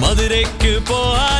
மதுரைக்கு போவார்